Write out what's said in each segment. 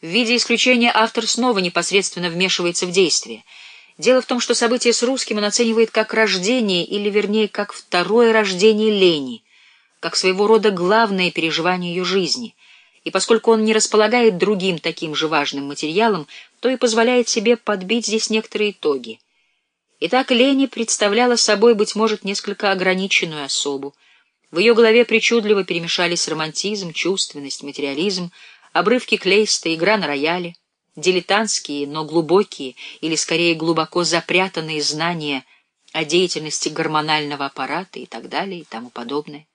В виде исключения автор снова непосредственно вмешивается в действие. Дело в том, что событие с русским он оценивает как рождение, или вернее, как второе рождение лени, как своего рода главное переживание ее жизни. И поскольку он не располагает другим таким же важным материалом, то и позволяет себе подбить здесь некоторые итоги. Итак, Лени представляла собой, быть может, несколько ограниченную особу. В ее голове причудливо перемешались романтизм, чувственность, материализм, обрывки клейста, игра на рояле, дилетантские, но глубокие, или скорее глубоко запрятанные знания о деятельности гормонального аппарата и так далее и тому подобное.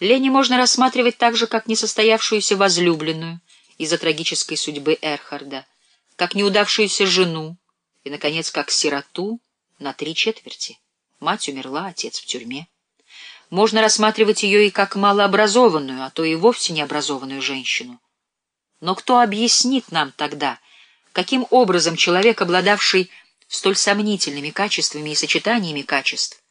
Лени можно рассматривать так же, как несостоявшуюся возлюбленную из-за трагической судьбы Эрхарда, как неудавшуюся жену и, наконец, как сироту на три четверти. Мать умерла, отец в тюрьме. Можно рассматривать ее и как малообразованную, а то и вовсе необразованную женщину. Но кто объяснит нам тогда, каким образом человек, обладавший столь сомнительными качествами и сочетаниями качеств,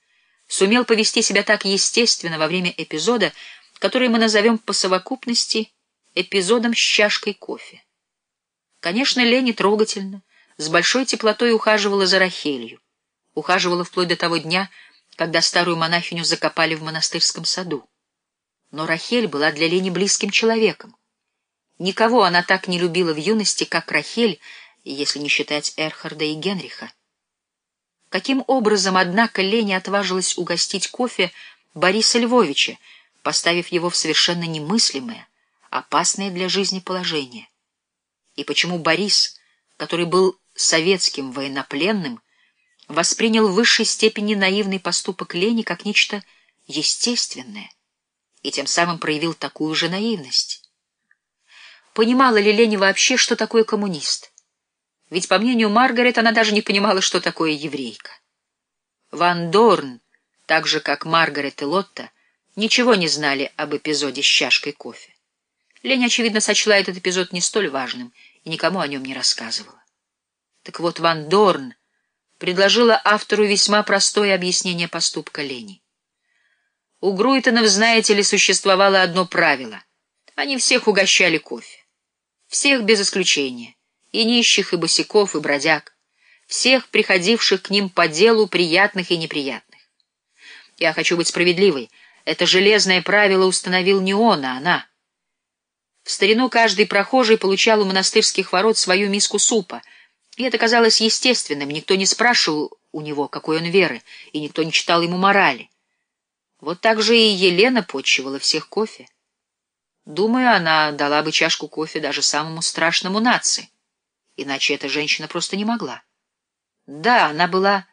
сумел повести себя так естественно во время эпизода, который мы назовем по совокупности эпизодом с чашкой кофе? Конечно, Лени трогательно, с большой теплотой ухаживала за Рахелью, ухаживала вплоть до того дня, когда старую монахиню закопали в монастырском саду. Но Рахель была для Лени близким человеком. Никого она так не любила в юности, как Рахель, если не считать Эрхарда и Генриха. Каким образом, однако, Лени отважилась угостить кофе Бориса Львовича, поставив его в совершенно немыслимое, опасное для жизни положение? И почему Борис, который был советским военнопленным, воспринял в высшей степени наивный поступок Лени как нечто естественное и тем самым проявил такую же наивность? Понимала ли Лени вообще, что такое коммунист? Ведь, по мнению Маргарет, она даже не понимала, что такое еврейка. Ван Дорн, так же, как Маргарет и Лотта, ничего не знали об эпизоде с чашкой кофе. Лень, очевидно, сочла этот эпизод не столь важным и никому о нем не рассказывала. Так вот, Ван Дорн предложила автору весьма простое объяснение поступка Лени. У Груйтонов, знаете ли, существовало одно правило. Они всех угощали кофе. Всех без исключения, и нищих, и босиков, и бродяг, всех приходивших к ним по делу приятных и неприятных. Я хочу быть справедливой. Это железное правило установил не он, а она. В старину каждый прохожий получал у монастырских ворот свою миску супа, и это казалось естественным, никто не спрашивал у него, какой он веры, и никто не читал ему морали. Вот так же и Елена почивала всех кофе. Думаю, она дала бы чашку кофе даже самому страшному нации. Иначе эта женщина просто не могла. Да, она была...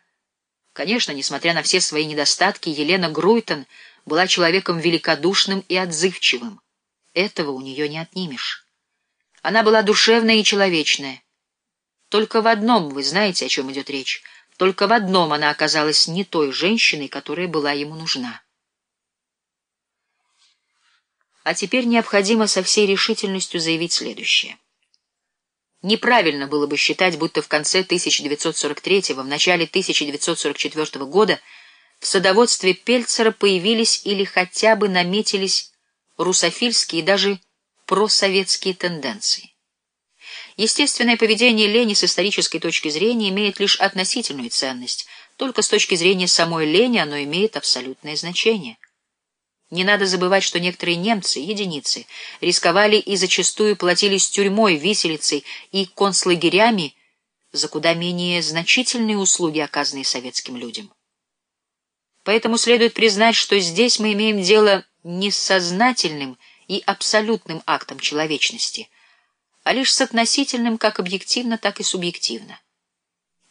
Конечно, несмотря на все свои недостатки, Елена Груйтон была человеком великодушным и отзывчивым. Этого у нее не отнимешь. Она была душевная и человечная. Только в одном, вы знаете, о чем идет речь, только в одном она оказалась не той женщиной, которая была ему нужна. А теперь необходимо со всей решительностью заявить следующее. Неправильно было бы считать, будто в конце 1943-го, в начале 1944 года в садоводстве Пельцера появились или хотя бы наметились русофильские и даже просоветские тенденции. Естественное поведение Лени с исторической точки зрения имеет лишь относительную ценность, только с точки зрения самой Лени оно имеет абсолютное значение. Не надо забывать, что некоторые немцы, единицы, рисковали и зачастую платились тюрьмой, виселицей и концлагерями за куда менее значительные услуги, оказанные советским людям. Поэтому следует признать, что здесь мы имеем дело не с сознательным и абсолютным актом человечности, а лишь с относительным как объективно, так и субъективно.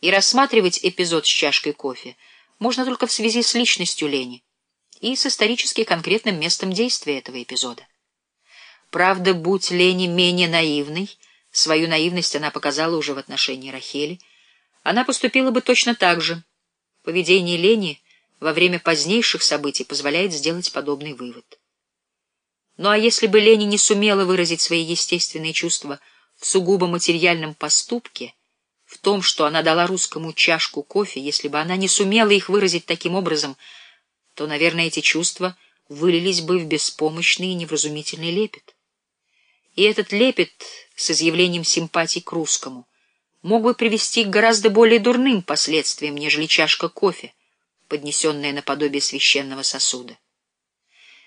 И рассматривать эпизод с чашкой кофе можно только в связи с личностью Лени, и с исторически конкретным местом действия этого эпизода. Правда, будь Лени менее наивной, свою наивность она показала уже в отношении Рахели, она поступила бы точно так же. Поведение Лени во время позднейших событий позволяет сделать подобный вывод. Ну а если бы Лени не сумела выразить свои естественные чувства в сугубо материальном поступке, в том, что она дала русскому чашку кофе, если бы она не сумела их выразить таким образом, то, наверное, эти чувства вылились бы в беспомощный и невразумительный лепет. И этот лепет с изъявлением симпатий к русскому мог бы привести к гораздо более дурным последствиям, нежели чашка кофе, поднесенная наподобие священного сосуда.